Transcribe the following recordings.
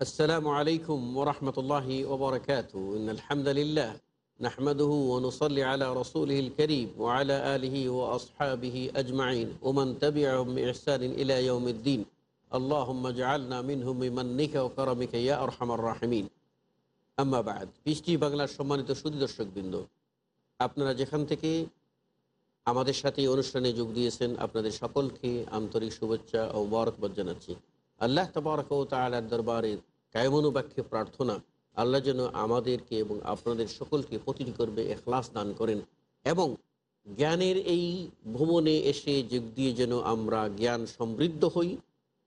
السلام عليكم ورحمة الله وبركاته إن الحمد لله نحمده ونصلي على رسوله الكريم وعلى آله وأصحابه أجمعين ومن تبعهم بإحسان إلى يوم الدين اللهم اجعلنا منهم بمنك وكرمك يا أرحم الراحمين আম্মা বাদ বৃষ্টি বাংলার সম্মানিত সুদী দর্শকবৃন্দ আপনারা যেখান থেকে আমাদের সাথে এই অনুষ্ঠানে যোগ দিয়েছেন আপনাদের সকলকে আন্তরিক শুভেচ্ছা ও বরকবাদ জানাচ্ছি আল্লাহ তবরক তালার দরবারে কায়মনুবাক্যে প্রার্থনা, আল্লাহ যেন আমাদেরকে এবং আপনাদের সকলকে প্রতিটি করবে এখলাস দান করেন এবং জ্ঞানের এই ভ্রমণে এসে যোগ দিয়ে যেন আমরা জ্ঞান সমৃদ্ধ হই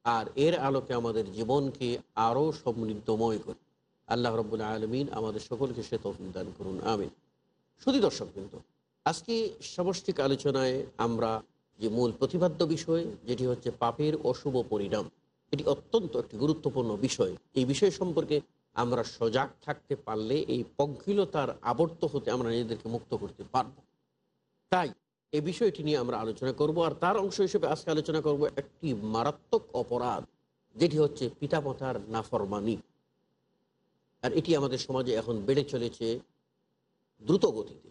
আর এর আলোকে আমাদের জীবনকে আরও সমৃদ্ধময় করি। আল্লাহ রব্বুল আলমিন আমাদের সকলকে সে তৌফিক দান করুন, আমিন। শুধু দর্শক কিন্তু আজকে সমষ্টিক আলোচনায় আমরা যে মূল প্রতিপাদ্য বিষয়, যেটি হচ্ছে পাপের অশুভ পরিণাম এটি অত্যন্ত একটি গুরুত্বপূর্ণ বিষয়। এই বিষয় সম্পর্কে আমরা সজাগ থাকতে পারলে এই পঙ্কিলতার আবর্ত হতে আমরা নিজেদেরকে মুক্ত করতে পারব। তাই এই বিষয়টি নিয়ে আমরা আলোচনা করব আর তার অংশ হিসেবে আজকে আলোচনা করব একটি মারাত্মক অপরাধ, যেটি হচ্ছে পিতামাতার নাফরমানি। আর এটি আমাদের সমাজে এখন বেড়ে চলেছে দ্রুত গতিতে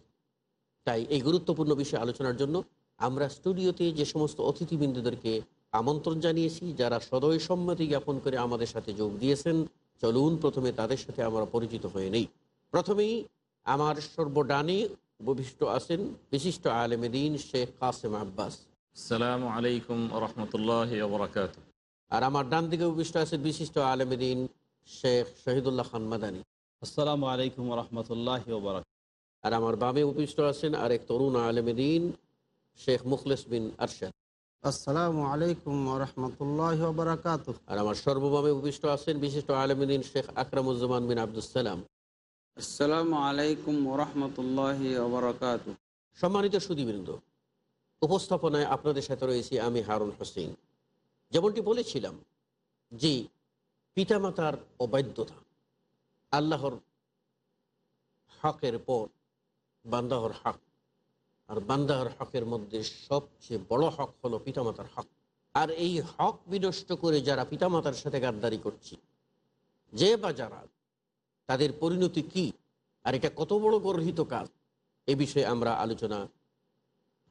তাই এই গুরুত্বপূর্ণ বিষয়ে আলোচনার জন্য আমরা স্টুডিওতে যে সমস্ত অতিথিবৃন্দদেরকে আমন্ত্রণ জানিয়েছি যারা সদয় সম্মতি জ্ঞাপন করে আমাদের সাথে যোগ দিয়েছেন চলুন প্রথমে তাদের সাথে আমরা পরিচিত হয়ে নেই। প্রথমেই আমার সর্বডানে উপবিষ্ট আছেন বিশিষ্ট আলমদিন শেখ কাসেম আব্বাস। সালাম আলাইকুম রহমতুল্লাহ আর আমার ডান দিকে উপবিষ্ট আছেন বিশিষ্ট আলমদিন শেখ শহীদুল্লাহ খান মাদানী। আসসালাম আলাইকুম রহমতুল্লাহ আর আমার বামে উপবিষ্ট আছেন আরেক তরুণ আলমদিন শেখ মুখলেস বিন আরশাদ। আসসালামু আলাইকুম রহমতুল্লাহ বারাকাত আর আমার সর্বভাবে উপবিষ্ট আছেন বিশিষ্ট আলমদিন শেখ আকরামুজ্জামান বিন আব্দুসালাম আসসালামু আলাইকুম ওরহমতুল্লাহ ওবরাকাত সম্মানিত সুদীবৃন্দ উপস্থাপনায় আপনাদের সাথে রয়েছি আমি হারুন হোসেন। যেমনটি বলেছিলাম যে পিতামাতার অবাধ্যতা আল্লাহর হকের পর বান্দাহর হক আর বান্দাহর হকের মধ্যে সবচেয়ে বড় হক হলো পিতামাতার হক। আর এই হক বিনষ্ট করে যারা পিতামাতার সাথে গাদ্দারি করছে, যে বা যারা, তাদের পরিণতি কি? আর এটা কত বড় গর্হিত কাজ? এ বিষয়ে আমরা আলোচনা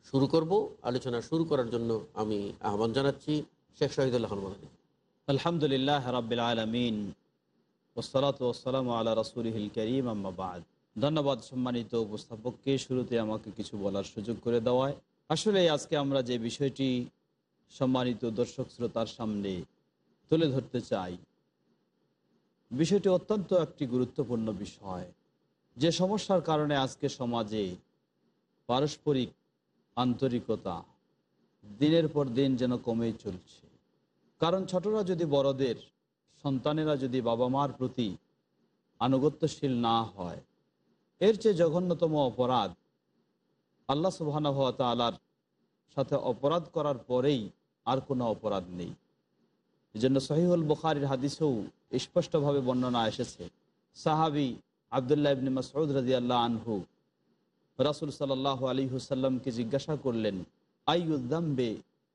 শুরু করব। আলোচনা শুরু করার জন্য আমি আহ্বান জানাচ্ছি শেখ শহীদুল্লাহ আলহামদুলিল্লাহ রাবিল আলমিন ওসলাত ওসালাম আল্লাহ রসুলহিল করিম আম্মাবাদ ধন্যবাদ সম্মানিত উপস্থাপককে। শুরুতে আমাকে কিছু বলার সুযোগ করে দেওয়ায় আসলে আজকে আমরা যে বিষয়টি সম্মানিত দর্শক শ্রোতার সামনে তুলে ধরতে চাই, বিষয়টি অত্যন্ত একটি গুরুত্বপূর্ণ বিষয়। যে সমস্যার কারণে আজকে সমাজে পারস্পরিক আন্তরিকতা দিনের পর দিন যেন কমেই চলছে। কারণ ছোটরা যদি বড়দের, সন্তানেরা যদি বাবা মার প্রতি আনুগত্যশীল না হয় এর চেয়ে জঘন্যতম অপরাধ আল্লাহ সুবাহানা তালার সাথে অপরাধ করার পরেই আর কোনো অপরাধ নেই। এই জন্য সহিহুল বুখারির হাদিসেও স্পষ্টভাবে বর্ণনা এসেছে, সাহাবি আবদুল্লাহ ইবনি মাসউদ রাজি আল্লাহ আনহু রাসুল সাল্লাহ আলী হুসাল্লামকে জিজ্ঞাসা করলেন আইউদ্দাম্বে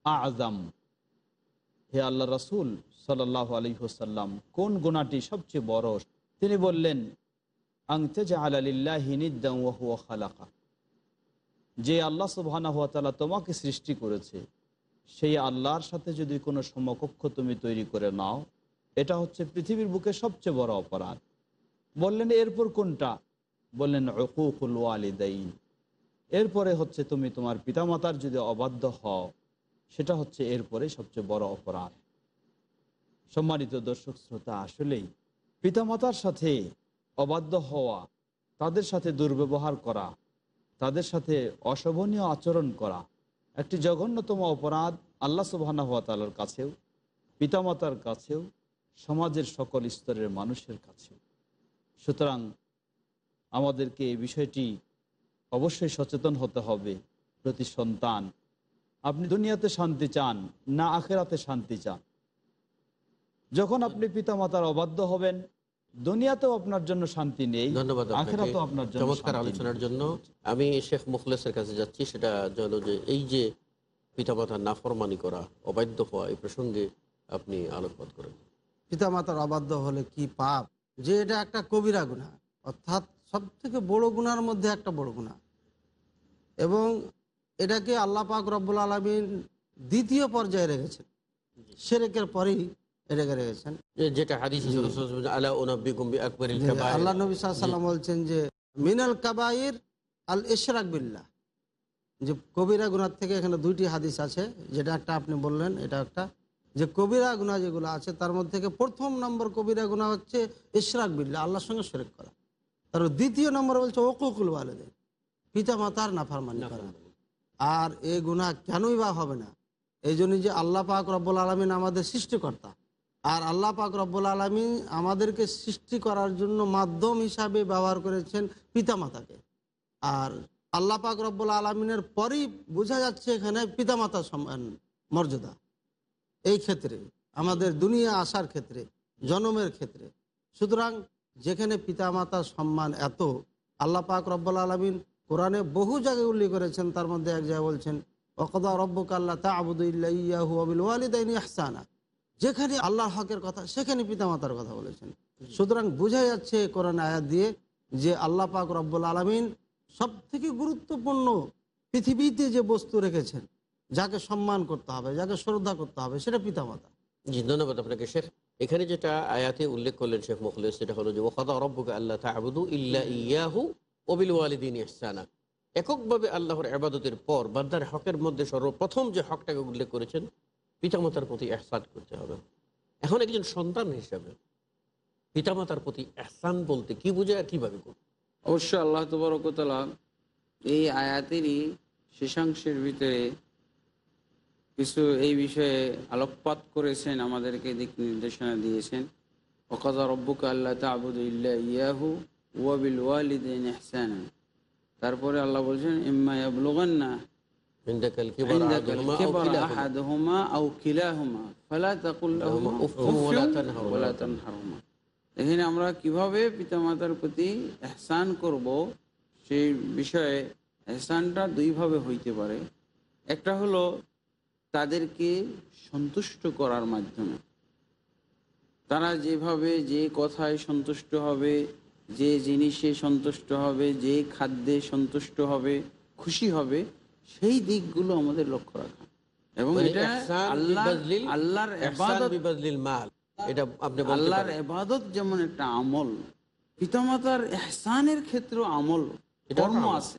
আজম হে আল্লাহ রসুল সাল্লাহ আলী হুসাল্লাম কোন গুণাটি সবচেয়ে বড়? তিনি বললেন খালাকা। যে আল্লাহ সুবাহ তোমাকে সৃষ্টি করেছে, সেই আল্লাহর সাথে যদি কোনো সমকক্ষ তুমি তৈরি করে নাও, এটা হচ্ছে পৃথিবীর বুকে সবচেয়ে বড় অপরাধ। বললেন, এরপর কোনটা? বললেন অকুকুল ওয়ালিদাইন। এরপরে হচ্ছে তুমি তোমার পিতামাতার যদি অবাধ্য হও, সেটা হচ্ছে এরপরে সবচেয়ে বড় অপরাধ। সম্মানিত দর্শক, শ্রোতা, আসলেই পিতামাতার সাথে অবাধ্য হওয়া, তাদের সাথে দুর্ব্যবহার করা, তাদের সাথে অশোভনীয় আচরণ করা একটি জঘন্যতম অপরাধ আল্লাহ সুবাহানা হাত তালার কাছেও, পিতামাতার কাছেও, সমাজের সকল স্তরের মানুষের কাছেও। সুতরাং আমাদেরকে এই বিষয়টি অবশ্যই সচেতন হতে হবে প্রতি সন্তান। আপনি দুনিয়াতে শান্তি চান, না আখেরাতে শান্তি চান। যখন আপনি পিতামাতার অবাধ্য হবেন দুনিয়াতেও আপনার জন্য শান্তি নেই ধন্যবাদ। আখেরাতেও আপনার জন্য চমৎকার আলোচনার জন্য আমি শেখ মুখলেসের কাছে যাচ্ছি সেটা হলো যে এই যে পিতামাতার নাফরমানি করা অবাধ্য হওয়া এই প্রসঙ্গে আপনি আলোকপাত করেন। পিতামাতার অবাধ্য হলে কি পাপ? যে এটা একটা কবিরা গুণা অর্থাৎ সব থেকে বড় গুণার মধ্যে একটা বড় গুণা। এবং এটাকে আল্লাহ পাক রব্বুল আলমিন দ্বিতীয় পর্যায়ে রেখেছেন। সেরেকের পরেই এটাকে রেখেছেন যেটা হাদিস আলা ওনাব্বিকুম বিআকবারিল যে আল্লাহ নবী সাল্লাম বলছেন যে মিনাল কাবাইর আল ইশরাক বিল্লাহ। যে কবিরা গুনার থেকে এখানে দুইটি হাদিস আছে যেটা একটা আপনি বললেন এটা একটা। যে কবিরা যেগুলো আছে তার মধ্যে থেকে প্রথম নম্বর কবিরা গুণা হচ্ছে ইশরাক বিল্লাহ আল্লাহর সঙ্গে শরিক করা। তারপর দ্বিতীয় নম্বর বলছে ওকুকুল ওয়ালেদের পিতা মাতার নাফারমানি করা। আর এই গুণা কেনই বা হবে না? এই জন্য যে আল্লাহ পাক রব্বুল আলমিন আমাদের সৃষ্টিকর্তা। আর আল্লাহ পাক রব্বুল আলমিন আমাদেরকে সৃষ্টি করার জন্য মাধ্যম হিসাবে ব্যবহার করেছেন পিতামাতাকে। আর আল্লাহ পাক রব্বুল আলমিনের পরেই বোঝা যাচ্ছে এখানে পিতামাতা সম্মান মর্যাদা। এই ক্ষেত্রে, আমাদের দুনিয়া আসার ক্ষেত্রে, জন্মের ক্ষেত্রে, সুতরাং যেখানে পিতামাতার সম্মান এত, আল্লাহ পাক রব্বুল আলমিন কোরআনে বহু জায়গায় উল্লেখ করেছেন, তার মধ্যে এক জায়গায় বলছেন অকদা রব্বক আল্লাহ তা আবুদুল্লাহ আবিল ওয়ালিদাইনি আহসানা। যেখানে আল্লাহর হকের কথা, সেখানে পিতামাতার কথা বলেছেন। সুতরাং বোঝা যাচ্ছে কোরআন আয়াত দিয়ে যে আল্লাহ পাক রব্বুল আলমিন সব থেকে গুরুত্বপূর্ণ পৃথিবীতে যে বস্তু রেখেছেন, যাকে সম্মান করতে হবে, যাকে শ্রদ্ধা করতে হবে, সেটা পিতামাতা। জি, ধন্যবাদ আপনাকে, শেখ। এখানে যেটা আয়াতে উল্লেখ করলেন শেখ মুখলেস, সেটা হলো যে আল্লাহ ইল্লা ইয়াহু এককভাবে আল্লাহর আবাদতের পর বান্দার হকের মধ্যে সর্বপ্রথম যে হকটাকে উল্লেখ করেছেন পিতামাতার প্রতি এহসান করতে হবে। এখন একজন সন্তান হিসাবে পিতামাতার প্রতি এহসান বলতে কি বোঝায় আর কীভাবে করবে অবশ্য আল্লাহ তবরকতলা এই আয়াতেরই শেষাংশের ভিতরে কিছু এই বিষয়ে আলোকপাত করেছেন, আমাদেরকে দিক নির্দেশনা দিয়েছেন। ওকাজা রব্বুকা আল্লাহ তাবুদ ইল্লা ইয়াহু ওয়াবিল ওয়ালিদাইন ইহসানা। তারপরে আল্লাহ বলছেন, ইম্মা ইয়াবলুগান্না عندك الكبر عندك أحدهما أو الكبر كلاهما أحدهما أو كلاهما فلا تقل لهما أف أف ولا تنهرهما। ولا تنهرهما এখানে আমরা কিভাবে পিতামাতার প্রতি এহসান করব সেই বিষয়ে এহসানটা দুইভাবে হইতে পারে একটা হলো তাদেরকে সন্তুষ্ট করার মাধ্যমে তারা যেভাবে যে কথায় সন্তুষ্ট হবে যে জিনিসে সন্তুষ্ট হবে যে খাদ্যে সন্তুষ্ট হবে খুশি হবে সেই দিকগুলো আমাদের লক্ষ্য রাখা। এবং মানে এটা আল্লাহ আল্লাহর মাল। এটা আপনি আল্লাহর এবাদত যেমন একটা আমল পিতামাতার এহসানের ক্ষেত্রে আমল কর্ম আছে।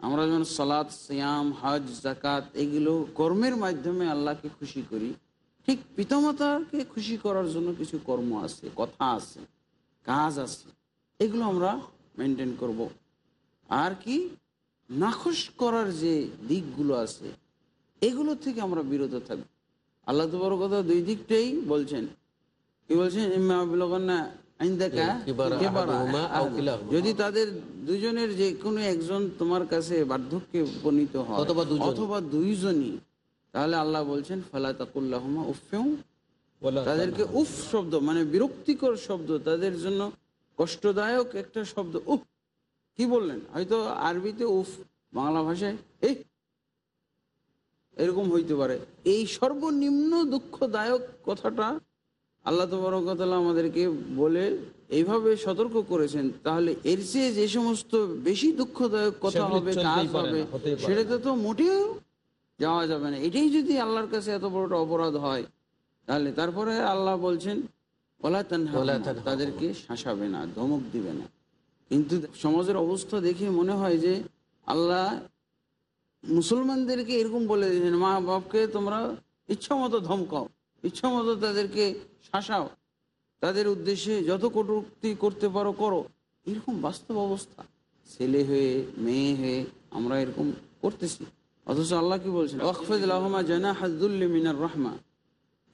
আমরা যেমন সালাদ সিয়াম হজ জাকাত এগুলো কর্মের মাধ্যমে আল্লাহকে খুশি করি। ঠিক পিতামাতাকে খুশি করার জন্য কিছু কর্ম আছে কথা আছে কাজ আছে এগুলো আমরা মেনটেন করব। আর কি? নাখোশ করার যে দিকগুলো আছে এগুলো থেকে আমরা বিরত থাকব। আল্লাহ তোমার কথা দুই দিকটাই বলছেন। কি বলছেন। যদি তাদের দুজনের যে কোনো একজন তোমার কাছে বার্ধক্যে উপনীত হয় অথবা অথবা দুইজনই তাহলে আল্লাহ বলছেন ফালা তাকুল্লাহমা উফেউ তাদেরকে উফ শব্দ মানে বিরক্তিকর শব্দ তাদের জন্য কষ্টদায়ক একটা শব্দ। উফ কি বললেন? হয়তো আরবিতে উফ বাংলা ভাষায় এই এরকম হইতে পারে। এই সর্বনিম্ন দুঃখদায়ক কথাটা আল্লাহ তবরকতালা আমাদেরকে বলে এইভাবে সতর্ক করেছেন। তাহলে এর চেয়ে যে সমস্ত বেশি দুঃখদায়ক কথা হবে কাজ হবে সেটাতে তো মোটেও যাওয়া যাবে না। এটাই যদি আল্লাহর কাছে এত বড় একটা অপরাধ হয় তাহলে তারপরে আল্লাহ বলছেন ওলা তাদেরকে শাসাবে না ধমক দিবে না। কিন্তু সমাজের অবস্থা দেখে মনে হয় যে আল্লাহ মুসলমানদেরকে এরকম বলে দিয়েছেন, মা বাপকে তোমরা ইচ্ছা মতো ধমকাও, ইচ্ছা মতো তাদেরকে শাসাও, তাদের উদ্দেশ্যে যত কটূক্তি করতে পারো করো। এরকম বাস্তব অবস্থা। ছেলে হয়ে, মেয়ে হয়ে আমরা এরকম করতেছি। অথচ আল্লাহ কি বলছেন? ওয়াকফেদ রহমা জানা হাজদুল্লি মিনার রহমা।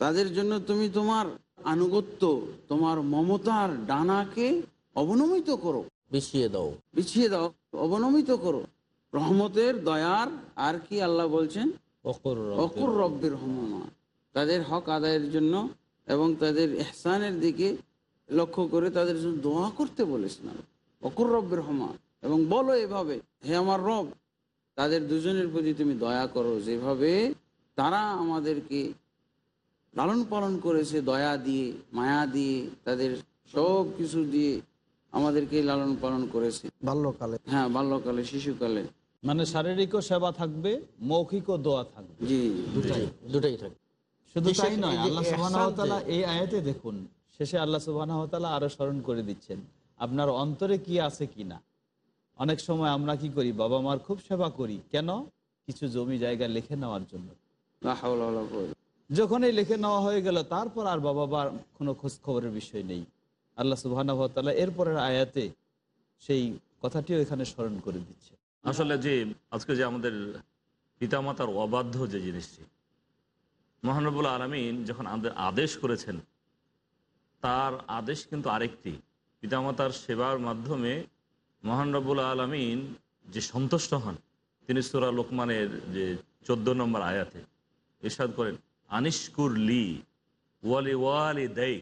তাদের জন্য তুমি তোমার আনুগত্য, তোমার মমতার ডানাকে অবনমিত করো। বিছিয়ে দাও। বিছিয়ে দাও অবনমিত করো। রহমতের দয়ার আর কি আল্লাহ বলছেন? অকুর রব্বের রহমা তাদের হক আদায়ের জন্য এবং তাদের এহসানের দিকে লক্ষ্য করে তাদের জন্য দোয়া করতে বলেছেন আল্লাহ। অকুর রব্বের রহমা এবং বলো এভাবে হে আমার রব তাদের দুজনের প্রতি তুমি দয়া করো। যেভাবে তারা আমাদেরকে লালন পালন করেছে দয়া দিয়ে মায়া দিয়ে তাদের সব কিছু দিয়ে আমাদেরকে লালন পালন করেছে। বাল্যকালে। হ্যাঁ বাল্যকালে শিশুকালে। মানে শারীরিকও সেবা থাকবে মৌখিকও দোয়া থাকবে। জি। দুটাই দুটাই থাকে শুধু তাই নয় আল্লাহ সুবাহ এই আয়াতে দেখুন শেষে আল্লাহ সুবাহ আরও স্মরণ করে দিচ্ছেন আপনার অন্তরে কি আছে কি না? অনেক সময় আমরা কি করি বাবা মার খুব সেবা করি কেন? কিছু জমি জায়গা লিখে নেওয়ার জন্য। যখন এই লিখে নেওয়া হয়ে গেল তারপর আর বাবা মার কোনো খোঁজ খবরের বিষয় নেই। আল্লাহ সুবাহ এরপরের আয়াতে সেই কথাটিও এখানে স্মরণ করে দিচ্ছে। আসলে যে আজকে যে আমাদের পিতামাতার অবাধ্য যে জিনিসটি মহানবুল আলমিন যখন আমাদের আদেশ করেছেন, তার আদেশ কিন্তু আরেকটি। পিতামাতার সেবার মাধ্যমে মহানরবুল আলমিন যে সন্তুষ্ট হন, তিনি সুরা লোকমানের যে চোদ্দ নম্বর আয়াতে ইরশাদ করেন আনিশকুর লি ওয়ালি ওয়ালি দেয়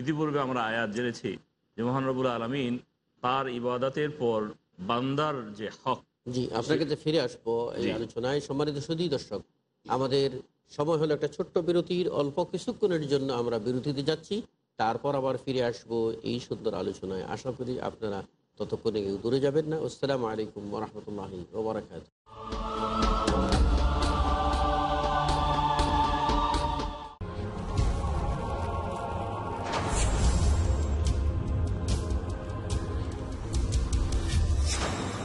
ইতিপূর্বে আমরা আয়াত জেনেছি যে মহানরবুল আলমিন তার ইবাদতের পর বান্দার যে হক জি আপনার কাছে ফিরে আসব এই আলোচনায় সম্মানিত সুদী দর্শক আমাদের সময় হলো একটা ছোট্ট বিরতির অল্প কিছুক্ষণের জন্য আমরা বিরতিতে যাচ্ছি। তারপর আবার ফিরে আসব এই সুন্দর আলোচনায়। আশা করি আপনারা ততক্ষণে দূরে যাবেন না। আসসালামু আলাইকুম রহমতুল্লাহ ওবরাকাত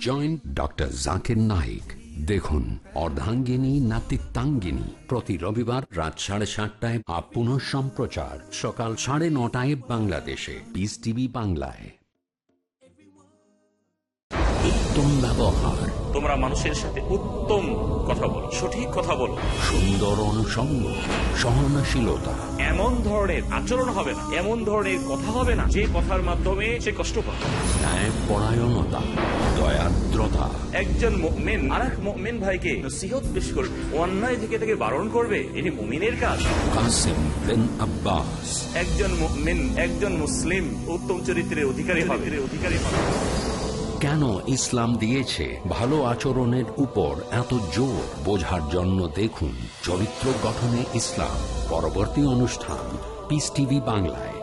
Join doctor Zakir Naik দেখুন অর্ধাঙ্গিনী নাতিত্বাঙ্গিনী। প্রতি রবিবার রাত সাড়ে সাতটায় আপ পুনঃ সম্প্রচার। সকাল সাড়ে নটায় বাংলাদেশে। পিস টিভি বাংলায়। তোমরা ব্যবহার। তোমরা মানুষের সাথে উত্তম কথা বলো সঠিক কথা বলো। সুন্দর অনুষঙ্গ সহনশীলতা। এমন ধরনের আচরণ হবে না এমন ধরনের কথা হবে না যে কথার মাধ্যমে সে কষ্ট পাবে। পরায়ণতা দয়াদ্রতা। একজন মেন আর এক মেন ভাইকে নসিহত পেশ করবে অন্যায় থেকে তাকে বারণ করবে এটি মুমিনের কাজ। কাসিম বিন আব্বাস। একজন মুমিন একজন মুসলিম উত্তম চরিত্রের অধিকারী হবে অধিকারী হবে। কেন ইসলাম দিয়েছে? ভালো আচরণের উপর এত জোর বোঝার জন্য দেখুন চরিত্র গঠনে ইসলাম। পরবর্তী অনুষ্ঠান পিস টিভি বাংলায়।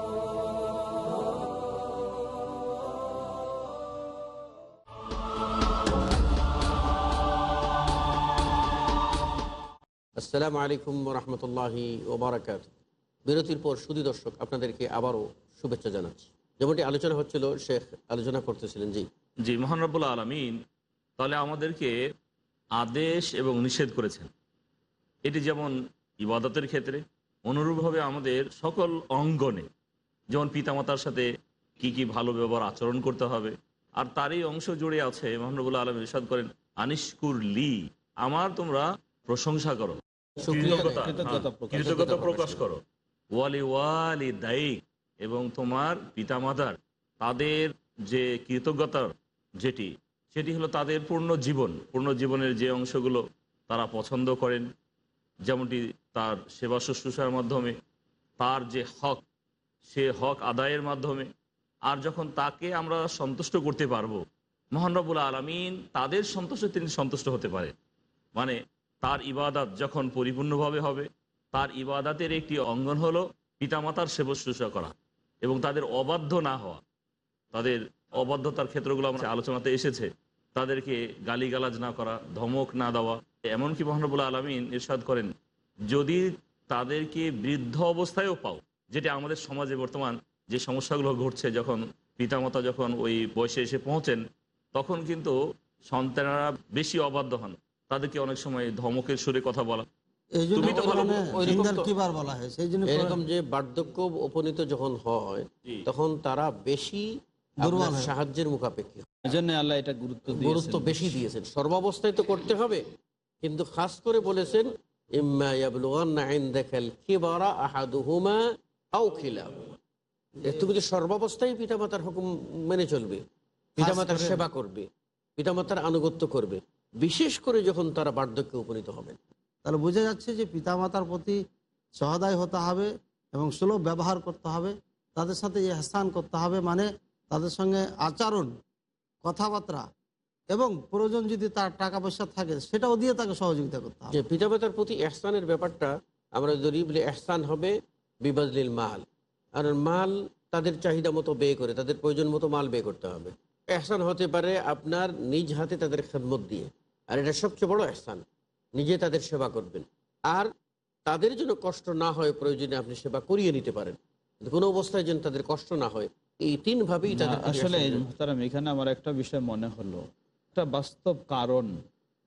আসসালামু আলাইকুম রহমতুল্লাহি ওবরাকাত। বিরতির পর সুদী দর্শক, আপনাদেরকে আবারও শুভেচ্ছা জানাচ্ছি। যেমনটি আলোচনা হচ্ছিল, শেখ আলোচনা করতেছিলেন, জি। জি মহান রব্বুল আলমিন তাহলে আমাদেরকে আদেশ এবং নিষেধ করেছেন। এটি যেমন ইবাদতের ক্ষেত্রে অনুরূপভাবে আমাদের সকল অঙ্গনে যেমন পিতামাতার সাথে কি কি ভালো ব্যবহার আচরণ করতে হবে আর তারই অংশ জুড়ে আছে মহানবুল্লাহ আলম ইরশাদ করেন আনিশকুর লি আমার তোমরা প্রশংসা করো। কৃতজ্ঞতা হ্যাঁ, কৃতজ্ঞতা প্রকাশ করো। ওয়ালি ওয়ালি দায়িক এবং তোমার পিতামাতার তাদের যে কৃতজ্ঞতার যেটি, সেটি হলো তাদের পূর্ণ জীবন, পূর্ণ জীবনের যে অংশগুলো তারা পছন্দ করেন, যেমনটি তার সেবা শুশ্রূষার মাধ্যমে, তার যে হক, সে হক আদায়ের মাধ্যমে, আর যখন তাকে আমরা সন্তুষ্ট করতে পারব মহানরবুল আলমিন তাদের সন্তুষ্ট তিনি সন্তুষ্ট হতে পারে মানে তার ইবাদাত যখন পরিপূর্ণভাবে হবে, তার ইবাদাতের একটি অঙ্গন হলো পিতামাতার সেবা শুশ্রূষা করা এবং তাদের অবাধ্য না হওয়া, তাদের অবাধ্যতার ক্ষেত্রগুলো আমরা আলোচনাতে এসেছে। তাদেরকে গালিগালাজ না করা ধমক না দেওয়া এমনকি মহানবুল্লাহ আলমিন ইরশাদ করেন যদি তাদেরকে বৃদ্ধ অবস্থায়ও পাও যেটা আমাদের সমাজে বর্তমান যে সমস্যাগুলো ঘটছে যখন পিতামাতা যখন ওই বয়সে এসে পৌঁছেন তখন কিন্তু সন্তানেরা বেশি অবাধ্য হন। তাদেরকে অনেক সময় ধমকের সুরে কথা বলা। তুমি তো ভালো- কোরআনে ওইরকম জিন্দার তো- কিবার বলা হয়? সেই জন্য এরকম যে বার্ধক্য উপনীত যখন হয় তখন তারা বেশি। সাহায্যের মুখাপেক্ষী। এজন্য আল্লাহ এটা গুরুত্ব গুরুত্ব বেশি দিয়েছেন। সর্বাবস্থায় তো করতে হবে। কিন্তু খাস করে বলেছেন তুমি যে সর্বাবস্থায় পিতামাতার হুকুম মেনে চলবে। পিতামাতার করে- সেবা করবে। পিতামাতার আনুগত্য করবে। বিশেষ করে যখন তারা বার্ধক্যে উপনীত হবেন তাহলে বোঝা যাচ্ছে যে পিতামাতার প্রতি সহদায় হতে হবে এবং সুলভ ব্যবহার করতে হবে। তাদের সাথে ইহসান করতে হবে। মানে তাদের সঙ্গে আচরণ, কথাবার্তা এবং প্রয়োজন যদি তার টাকা পয়সা থাকে, সেটাও দিয়ে তাকে সহযোগিতা করতে হবে। যে পিতামাতার প্রতি এহসানের ব্যাপারটা আমরা যদি বলি এহসান হবে বিবাদলিল মাল। আর মাল তাদের চাহিদা মতো ব্যয় করে, তাদের প্রয়োজন মতো মাল ব্যয় করতে হবে। এহসান হতে পারে আপনার নিজ হাতে তাদের খেদমত দিয়ে। আর এটা সবচেয়ে বড় এহসান, নিজে তাদের সেবা করবেন। আর তাদের জন্য কষ্ট না হয়, প্রয়োজনে আপনি সেবা করিয়ে নিতে পারেন। কোনো অবস্থায় যেন তাদের কষ্ট না হয় এই তিনভাবেই না, তাদের আসলে মোহতারাম এখানে আমার একটা বিষয় মনে হলো। একটা বাস্তব কারণ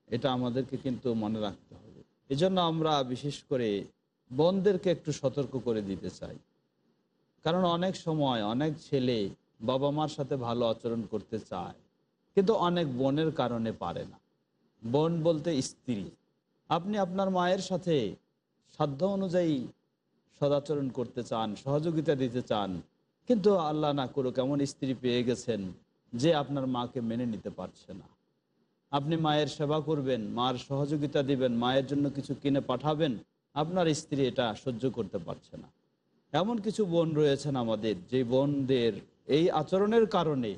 এটা আমাদেরকে কিন্তু মনে রাখতে হবে। এজন্য আমরা বিশেষ করে বোনদেরকে একটু সতর্ক করে দিতে চাই। কারণ অনেক সময় অনেক ছেলে বাবা মার সাথে ভালো আচরণ করতে চায় কিন্তু অনেক বোনের কারণে পারে না। বোন বলতে স্ত্রী। আপনি আপনার মায়ের সাথে সাধ্য অনুযায়ী সদাচরণ করতে চান সহযোগিতা দিতে চান কিন্তু আল্লাহ না করুক, এমন স্ত্রী পেয়ে গেছেন যে আপনার মাকে মেনে নিতে পারছে না। আপনি মায়ের সেবা করবেন, মার সহযোগিতা দিবেন, মায়ের জন্য কিছু কিনে পাঠাবেন, আপনার স্ত্রী এটা সহ্য করতে পারছে না। এমন কিছু বোন রয়েছেন আমাদের, যে বোনদের এই আচরণের কারণে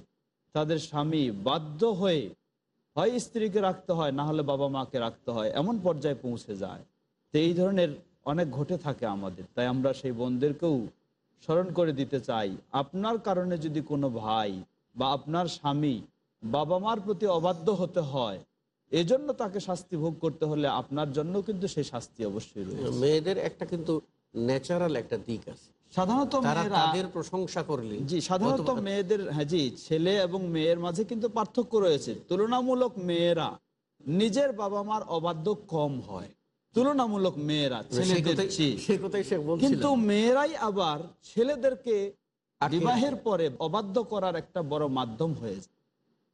তাদের স্বামী বাধ্য হয়ে হয় স্ত্রীকে রাখতে হয়, না হলে বাবা মাকে রাখতে হয়, এমন পর্যায়ে পৌঁছে যায়। তো এই ধরনের অনেক ঘটে থাকে আমাদের, তাই আমরা সেই বোনদেরকেও স্মরণ করে দিতে চাই। আপনার কারণে যদি কোনো ভাই বা আপনার স্বামী বাবা মার প্রতি অবাধ্য হতে হয় এজন্য তাকে শাস্তি ভোগ করতে হলে আপনার জন্য কিন্তু সেই শাস্তি অবশ্যই রয়েছে। মেয়েদের একটা কিন্তু ন্যাচারাল একটা দিক আছে। সাধারণত তাদের প্রশংসা করলে জি সাধারণত মেয়েদের হ্যাঁ জি ছেলে এবং মেয়ের মাঝে কিন্তু পার্থক্য রয়েছে। তুলনামূলক মেয়েরা নিজের বাবা মার অবাধ্য কম হয়। তুলনামূলক মেয়েরা ছেলেদের কিন্তু মেয়েরাই আবার ছেলেদেরকে বিবাহের পরে অবাধ্য করার একটা বড় মাধ্যম হয়েছে।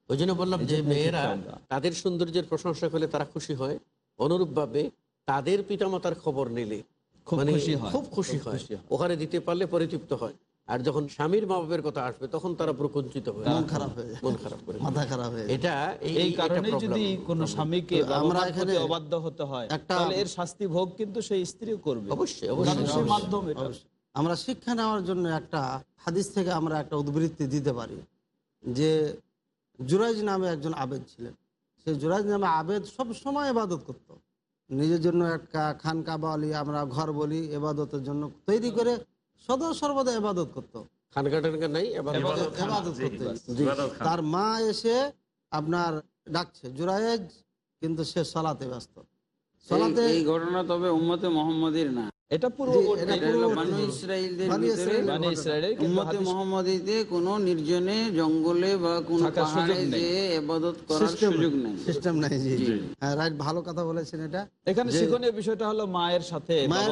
ওই জন্য বললাম যে মেয়েরা তাদের সৌন্দর্যের প্রশংসা করলে তারা খুশি হয়। অনুরূপভাবে তাদের পিতামাতার খবর নিলে খুব মানে হয়। খুশি হয়। ওখানে দিতে পারলে পরিতৃপ্ত হয়। আর যখন স্বামীর মা বাবের কথা আসবে তখন তারা প্রকঞ্চিত হয়ে মন খারাপ হয়ে যায় মন খারাপ করে মাথা খারাপ হয়ে এটা এই- কারণে যদি কোনো স্বামীকে আমরা এখানে অবাধ্য হতে হয় একটা- তাহলে এর শাস্তি ভোগ কিন্তু সেই স্ত্রীও করবে। অবশ্যই, অবশ্যই। মাধ্যম। আমরা শিক্ষা নেওয়ার জন্য একটা হাদিস থেকে আমরা একটা উদ্বৃত্তি দিতে পারি যে জুরাইজ নামে একজন আবেদ ছিলেন। সেই জুরাইজ নামে আবেদ সব সময় এবাদত করত। নিজের জন্য একটা খানকা বলি আমরা ঘর বলি এবাদতের জন্য তৈরি করে সদা সর্বদা এবাদত করত। তার মা এসে আপনার ডাকছে জুরায়েজ কিন্তু সে সলাতে ব্যস্ত। সলাতে এই- এই ঘটনা তবে উম্মতে মোহাম্মদের না। এটা মানে ইসরায়েলের কিন্তু উম্মতে হাদিস- মোহাম্মদীতে কোনো নির্জনে জঙ্গলে বা কোনো থাকার পাহাড়ে সুযোগ নেই। যে এবাদত করার সুযোগ নেই। সিস্টেম নাই জি হ্যাঁ রাইট ভালো কথা বলেছেন এটা। এখানে শিক্ষণীয় বিষয়টা হলো মায়ের সাথে মায়ের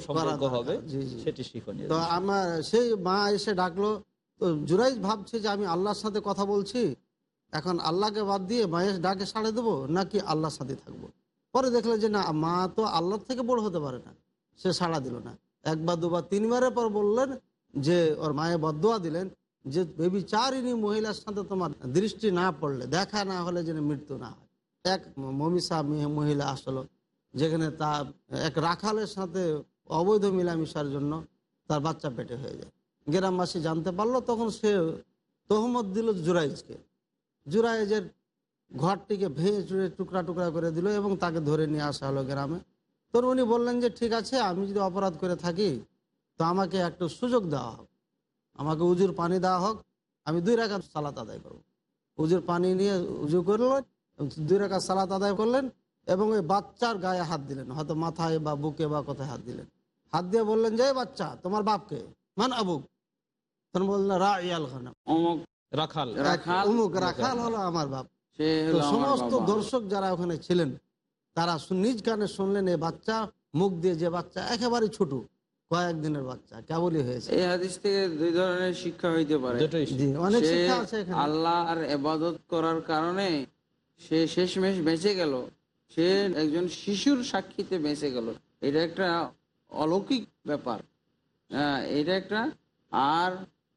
সম্পর্ক হবে। সেটি শিক্ষণীয় তো আমার সেই মা এসে ডাকলো তো জুরাইজ ভাবছে যে আমি আল্লাহর সাথে কথা বলছি এখন আল্লাহকে বাদ দিয়ে মায়ের ডাকে সাড়ে দেবো নাকি আল্লাহর সাথে থাকব? পরে দেখল যে না মা তো আল্লাহর থেকে বড় হতে পারে না। সে সাড়া দিল না। একবার, দুবার, তিনবারের পর বললেন যে, ওর মায়ে বদোয়া দিলেন যে, বেবি বেবিচারিণী মহিলার সাথে তোমার দৃষ্টি না পড়লে, দেখা না হলে যেন মৃত্যু না হয়। এক মেয়ে মহিলা আসলো, যেখানে তা এক রাখালের সাথে অবৈধ মিলামিশার জন্য তার বাচ্চা পেটে হয়ে যায়। গ্রামবাসী জানতে পারল, তখন সে তহমত দিল জুরাইজকে। জুরাইজের ঘরটিকে ভেঙে চুড়ে টুকরা টুকরা করে দিল এবং তাকে ধরে নিয়ে আসা হলো গ্রামে। তো উনি বললেন যে ঠিক আছে আমি যদি অপরাধ করে থাকি তো আমাকে একটু সুযোগ দেওয়া হোক। আমাকে উজুর পানি দেওয়া হোক। আমি দুই রাখার সালাত আদায় করব। উজুর পানি নিয়ে উজু করলেন দুই রাখার সালাত আদায় করলেন এবং ওই বাচ্চার গায়ে হাত দিলেন। হয়তো মাথায় বা বুকে বা কোথায় হাত দিলেন। হাত দিয়ে বললেন যে বাচ্চা তোমার বাপকে মান আবুক। তখন বললেন রা ইয়াল খানা। রাখাল। রাখাল হলো আমার বাপ। সমস্ত দর্শক যারা ওখানে ছিলেন তারা নিজ কানে শুনলেন এই বাচ্চা মুখ দিয়ে যে বাচ্চা একেবারে ছোট কয়েকদিনের বাচ্চা কেবলই হয়েছে। এই হাদিস থেকে দুই ধরনের শিক্ষা হইতে পারে। অনেক সে শিক্ষা আছে এখানে। আল্লাহ আর এবাদত করার কারণে সে শেষমেশ বেঁচে গেল। সে একজন শিশুর সাক্ষীতে বেঁচে গেল। এটা একটা অলৌকিক ব্যাপার। হ্যাঁ, এটা একটা আর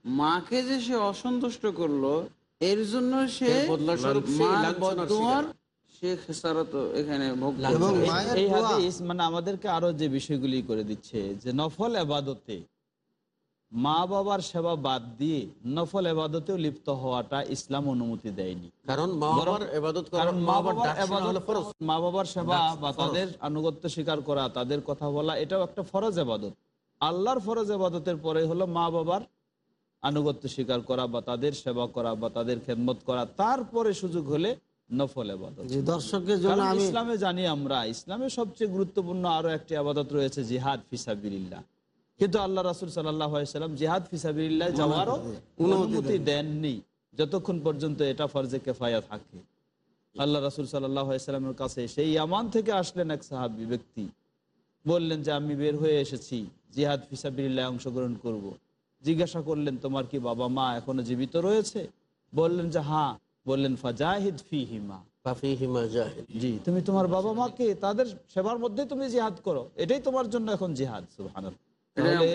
মাকে যে সে অসন্তুষ্ট করল এর জন্য সে এর বদলা সে মার মানে আমাদেরকে আরও যে বিষয়গুলি করে দিচ্ছে যে নফল এবাদতে মা বাবার সেবা বাদ দিয়ে নফল এবাদতেও লিপ্ত হওয়াটা ইসলাম অনুমতি দেয়নি। কারণ মা বাবার সেবা বা তাদের আনুগত্য স্বীকার করা তাদের কথা বলা এটাও একটা ফরজ এবাদত। আল্লাহর ফরজ এবাদতের পরে হলো মা বাবার আনুগত্য স্বীকার করা বা তাদের সেবা করা বা তাদের খেদমত করা। তারপরে সুযোগ হলে নফল এবাদত যে দর্শকের জন্য আমি ইসলামে জানি আমরা ইসলামে সবচেয়ে গুরুত্বপূর্ণ আরও একটি আবাদত রয়েছে জিহাদ ফিসাবিল্লাহ কিন্তু আল্লাহ রাসুল সাল্লাম জিহাদ ফিসাবিল্লাহ যাওয়ারও অনুমতি দেননি। যতক্ষণ পর্যন্ত এটা ফরজে কেফায়া থাকে। আল্লাহ রাসুল সাল্লামের কাছে সেই আমান থেকে আসলেন এক সাহাবি ব্যক্তি। বললেন যে আমি বের হয়ে এসেছি জিহাদ ফিসাবিল্লাহ অংশগ্রহণ করব। জিজ্ঞাসা করলেন তোমার কি বাবা মা এখনও জীবিত রয়েছে? বললেন যে হ্যাঁ। বললেন ফাজাহিদ ফি হিমা ফাফিহিমা জাহিদ। জি তুমি তোমার বাবা মাকে তাদের সেবার মধ্যে তুমি জিহাদ করো। এটাই তোমার জন্য এখন জিহাদ তাহলে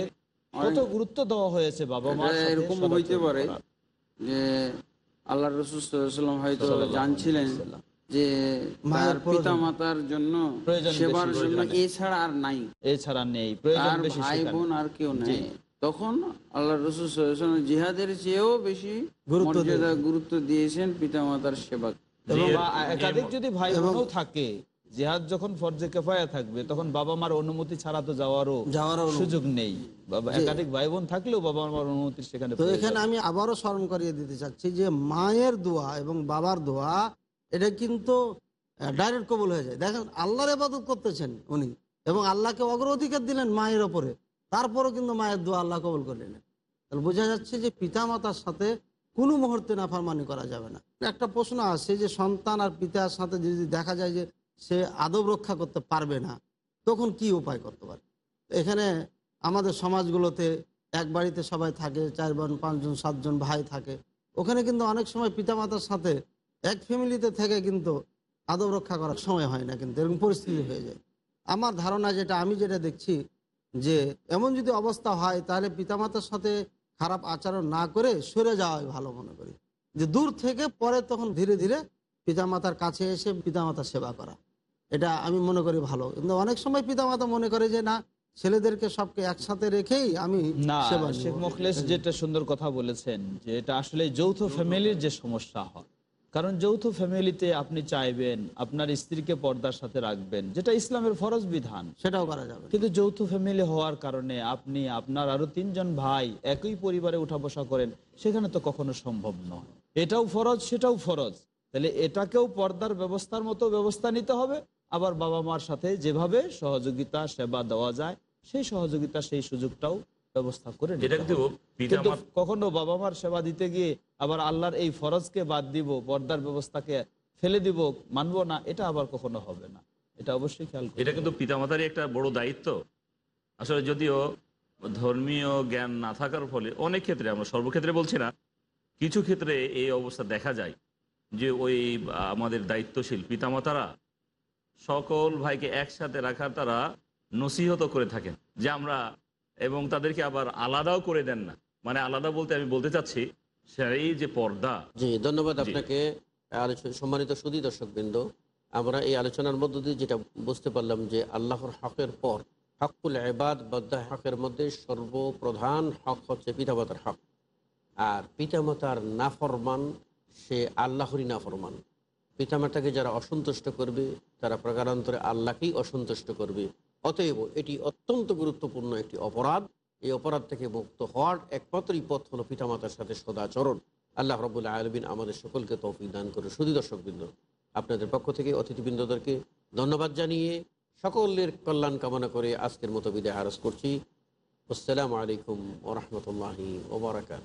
কত গুরুত্ব দেওয়া হয়েছে বাবা মা এরকম হইতে পারে যে আল্লাহ রসুলাম হয়তো জানছিলেন যে মায়ের প্রয়োজন। পিতা মাতার জন্য সেবার জন্য এছাড়া আর নাই। এছাড়া নেই প্রয়োজন ভাই বোন আর কেউ নেই। তখন আল্লাহ রসুল জিহাদের চেয়েও বেশি গুরুত্ব মর্যাদা গুরুত্ব দিয়েছেন পিতা মাতার সেবা একাধিক যদি ভাই বোনও থাকে জিহাদ যখন ফরজে কেফায়া থাকবে তখন বাবা মার অনুমতি ছাড়া তো যাওয়ারও যাওয়ারও অনুমতি। সুযোগ নেই। বাবা একাধিক ভাই বোন থাকলেও বাবা মার অনুমতি সেখানে তো এখানে আমি আবারও স্মরণ করিয়ে দিতে চাচ্ছি যে মায়ের দোয়া এবং বাবার দোয়া এটা কিন্তু ডাইরেক্ট কবুল হয়ে যায়। দেখেন আল্লাহর এবাদত করতেছেন উনি এবং আল্লাহকে অগ্রাধিকার দিলেন মায়ের ওপরে। তারপরও কিন্তু মায়ের দোয়া আল্লাহ কবুল করে নিলেন। তাহলে বোঝা যাচ্ছে যে পিতা মাতার সাথে কোনো মুহূর্তে নাফারমানি করা যাবে না। একটা প্রশ্ন আছে যে সন্তান আর পিতার সাথে যদি দেখা যায় যে সে আদব রক্ষা করতে পারবে না, তখন কি উপায় করতে পারে? এখানে আমাদের সমাজগুলোতে এক বাড়িতে সবাই থাকে, চার বোন পাঁচজন সাতজন ভাই থাকে। ওখানে কিন্তু অনেক সময় পিতামাতার সাথে এক ফ্যামিলিতে থেকে কিন্তু আদব রক্ষা করার সময় হয় না কিন্তু, এরকম পরিস্থিতি হয়ে যায়। আমার ধারণা যেটা, আমি যেটা দেখছি যে এমন যদি অবস্থা হয় তাহলে পিতামাতার সাথে খারাপ আচরণ না করে সরে যাওয়াই ভালো মনে করি। যে দূর থেকে পরে তখন ধীরে ধীরে পিতামাতার কাছে এসে পিতামাতার সেবা করা। এটা আমি মনে করি ভালো। কিন্তু অনেক সময় পিতামাতা মনে করে যে না ছেলেদেরকে সবকে একসাথে রেখেই আমি। শেখ মোখলেস যেটা সুন্দর কথা বলেছেন যে এটা আসলে যৌথ ফ্যামিলির যে সমস্যা হয়। কারণ যৌথ ফ্যামিলিতে আপনি চাইবেন আপনার স্ত্রীকে পর্দার সাথে রাখবেন যেটা ইসলামের ফরজ বিধান। সেটাও করা যাবে। কিন্তু যৌথ ফ্যামিলি হওয়ার কারণে আপনি আপনার আরও তিনজন ভাই একই পরিবারে উঠা বসা করেন সেখানে তো কখনো সম্ভব নয়। এটাও ফরজ সেটাও ফরজ। তাহলে এটাকেও পর্দার ব্যবস্থার মতো ব্যবস্থা নিতে হবে। আবার বাবা মার সাথে যেভাবে সহযোগিতা সেবা দেওয়া যায় সেই সহযোগিতা সেই সুযোগটাও ব্যবস্থা করে কিন্তু। কখনো বাবা মার সেবা দিতে গিয়ে আবার আল্লাহর এই ফরজকে বাদ দিব পর্দার ব্যবস্থাকে ফেলে দিব মানব না এটা আবার কখনো হবে না। এটা অবশ্যই খেয়াল এটা কিন্তু পিতামাতারই একটা বড় দায়িত্ব। আসলে যদিও ধর্মীয় জ্ঞান না থাকার ফলে অনেক ক্ষেত্রে আমরা সর্বক্ষেত্রে বলছি না কিছু ক্ষেত্রে এই অবস্থা দেখা যায় যে ওই আমাদের দায়িত্বশীল পিতামাতারা সকল ভাইকে একসাথে রাখার তারা নসিহত করে থাকেন যে আমরা এবং তাদেরকে আবার আলাদাও করে দেন না। মানে আলাদা বলতে আমি বলতে চাচ্ছি সেই যে পর্দা। জি ধন্যবাদ আপনাকে সম্মানিত সুদী দর্শকবৃন্দ। আমরা এই আলোচনার মধ্য দিয়ে যেটা বুঝতে পারলাম যে আল্লাহর হকের পর হকুল এবাদ বদ্ধ হকের মধ্যে সর্বপ্রধান হক হচ্ছে পিতামাতার হক। আর পিতামাতার নাফরমান সে আল্লাহরই নাফরমান। পিতামাতাকে যারা অসন্তুষ্ট করবে তারা প্রকারান্তরে আল্লাহকেই অসন্তুষ্ট করবে। অতএব এটি অত্যন্ত গুরুত্বপূর্ণ একটি অপরাধ। এই অপরাধ থেকে মুক্ত হওয়ার একমাত্রই পথ হলো পিতামাতার সাথে সদাচরণ। আল্লাহ রবুল্লাহ আলমিন আমাদের সকলকে তৌফিক দান করে শুধু দর্শকবৃন্দ, আপনাদের পক্ষ থেকে অতিথিবৃন্দদেরকে ধন্যবাদ জানিয়ে সকলের কল্যাণ কামনা করে আজকের মতো বিদায় আরজ করছি। আসসালামু আলাইকুম ওরহমতুল্লাহি ওবরাকাত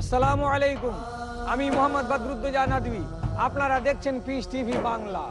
আসসালামু আলাইকুম। আমি মোহাম্মদ বদরুদ্দোজা নদী আপনারা দেখছেন পিস টিভি বাংলা।